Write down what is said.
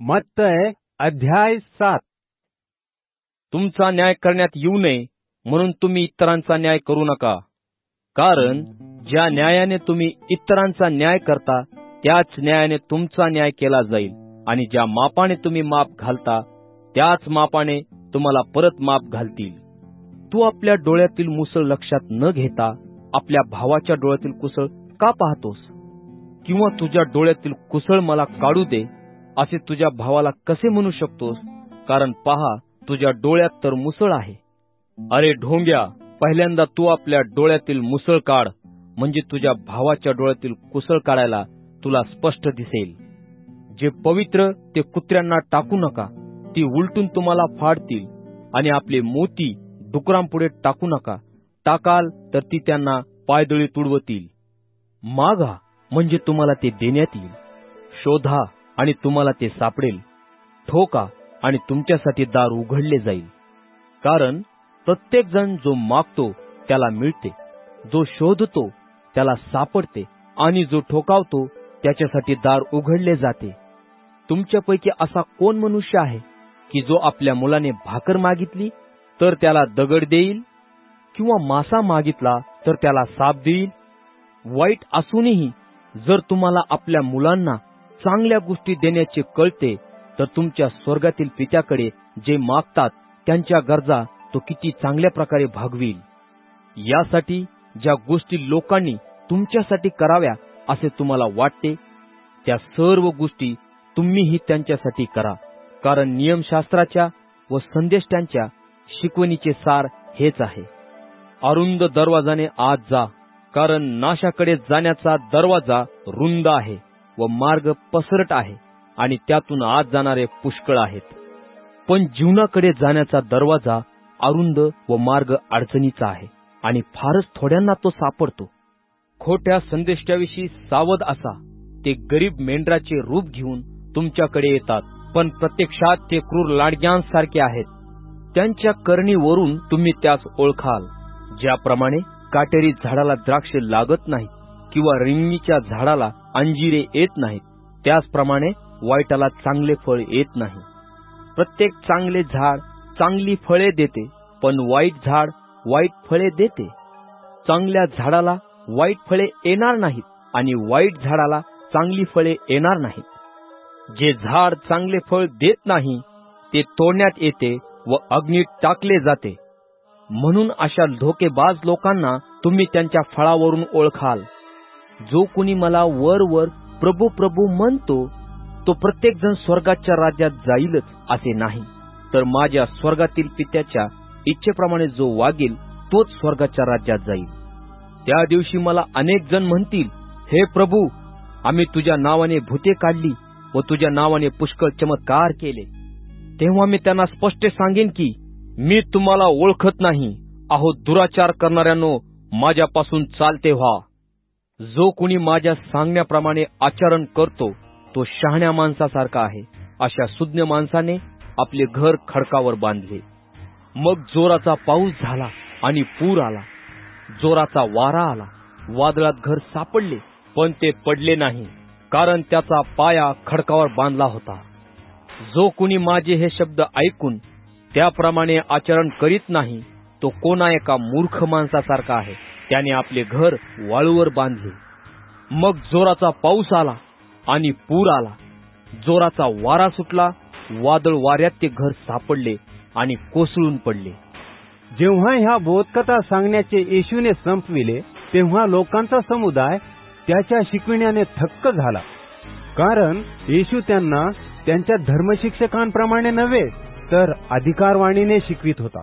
मत्तय अध्याय सात. तुमचा न्याय करण्यात येऊ नये म्हणून तुम्ही इतरांचा न्याय करू नका. कारण ज्या न्यायाने तुम्ही इतरांचा न्याय करता त्याच न्यायाने तुमचा न्याय केला जाईल. आणि ज्या मापाने तुम्ही माप घालता त्याच मापाने तुम्हाला परत माप घालतील. तू आपल्या डोळ्यातील मुसळ लक्षात न घेता आपल्या भावाच्या डोळ्यातील कुसळ का पाहतोस? किंवा तुझ्या डोळ्यातील कुसळ मला काढू दे असे तुझ्या भावाला कसे म्हणू शकतोस? कारण पहा तुझ्या डोळ्यात तर मुसळ आहे. अरे ढोंग्या पहिल्यांदा तू आपल्या डोळ्यातील मुसळ काढ. म्हणजे तुझ्या भावाच्या डोळ्यातील कुसळ काढायला तुला स्पष्ट दिसेल. जे पवित्र ते कुत्र्यांना टाकू नका. ती उलटून तुम्हाला फाडतील. आणि आपले मोती डुकरांपुढे टाकू नका. टाकाल तर ती त्यांना पायदळी तुडवतील. मागा म्हणजे तुम्हाला ते देण्यात येईल. शोधा. आणि तुम्हाला ते सापडेल. ठोका आणि तुमच्यासाठी दार उघडले जाईल. कारण प्रत्येक जण जो मागतो त्याला मिळते. जो शोधतो त्याला सापडते. आणि जो ठोकावतो त्याच्यासाठी दार उघडले जाते. तुमच्यापैकी असा कोण मनुष्य आहे की जो आपल्या मुलाने भाकर मागितली तर त्याला दगड देईल? किंवा मासा मागितला तर त्याला साप देईल? वाईट असूनही जर तुम्हाला आपल्या मुलांना चांगल्या गोष्टी देण्याचे कळते तर तुमच्या स्वर्गातील पित्याकडे जे मागतात त्यांच्या गरजा तो किती चांगल्या प्रकारे भागवील. यासाठी ज्या गोष्टी लोकांनी तुमच्यासाठी कराव्या असे तुम्हाला वाटते त्या सर्व गोष्टी तुम्हीही त्यांच्यासाठी करा. कारण नियमशास्त्राच्या व संदेष्टांच्या शिकवणीचे सार हेच आहे. अरुंद दरवाजाने आत जा कारण नाशाकडे जाण्याचा दरवाजा रुंद आहे. व मार्ग पसरट आहे आणि त्यातून आत जाणारे पुष्कळ आहेत. पण जीवनाकडे जाण्याचा दरवाजा अरुंद व मार्ग अडचणीचा आहे आणि फारच थोड्यांना तो सापडतो. खोट्या संदेशाविषयी सावध असा. ते गरीब मेंढराचे रूप घेऊन तुमच्याकडे येतात पण प्रत्यक्षात ते क्रूर लाडग्यांसारखे आहेत. त्यांच्या करणीवरून तुम्ही त्यास ओळखाल. ज्याप्रमाणे काटेरी झाडाला द्राक्ष लागत नाही किंवा रिंगीच्या झाडाला अंजिरे येत नाहीत. त्याचप्रमाणे वाईटाला चांगले फळ येत नाही. प्रत्येक चांगले झाड चांगली फळे देते पण वाईट झाड वाईट फळे देते. चांगल्या झाडाला वाईट फळे येणार नाहीत आणि वाईट झाडाला चांगली फळे येणार नाहीत. जे झाड चांगले फळ देत नाही ते तोडण्यात येते व अग्नीत टाकले जाते. म्हणून अशा धोकेबाज लोकांना तुम्ही त्यांच्या फळावरून ओळखाल. जो कुणी मला वर वर प्रभू प्रभू म्हणतो तो प्रत्येक जण स्वर्गाच्या राज्यात जाईलच असे नाही. तर माझ्या स्वर्गातील पित्याच्या इच्छेप्रमाणे जो वागेल तोच स्वर्गाच्या राज्यात जाईल. त्या दिवशी मला अनेक जण म्हणतील हे प्रभू आम्ही तुझ्या नावाने भूते काढली व तुझ्या नावाने पुष्कळ चमत्कार केले. तेव्हा मी त्यांना स्पष्ट सांगेन की मी तुम्हाला ओळखत नाही. अहो दुराचार करणाऱ्यांनो माझ्यापासून चालते व्हा. जो कुणी माझ्या सांगण्याप्रमाणे आचरण करतो तो शहाण्या माणसासारखा आहे. अशा सुज्ञ माणसाने आपले घर खडकावर बांधले. मग जोराचा पाऊस झाला आणि पूर आला. जोराचा वारा आला. वादळात घर सापडले पण ते पडले नाही कारण त्याचा पाया खडकावर बांधला होता. जो कुणी माझे हे शब्द ऐकून त्याप्रमाणे आचरण करीत नाही तो कोणा एका मूर्ख माणसासारखा आहे. त्याने आपले घर वाळूवर बांधले. मग जोराचा पाऊस आला आणि पूर आला. जोराचा वारा सुटला वादळ वाऱ्यात ते घर सापडले आणि कोसळून पडले. जेव्हा ह्या बोधकथा सांगण्याचे येशूने संपविले तेव्हा लोकांचा समुदाय त्याच्या शिकविण्याने थक्क झाला. कारण येशू त्यांना त्यांच्या धर्मशिक्षकांप्रमाणे नव्हे तर अधिकारवाणीने शिकवित होता.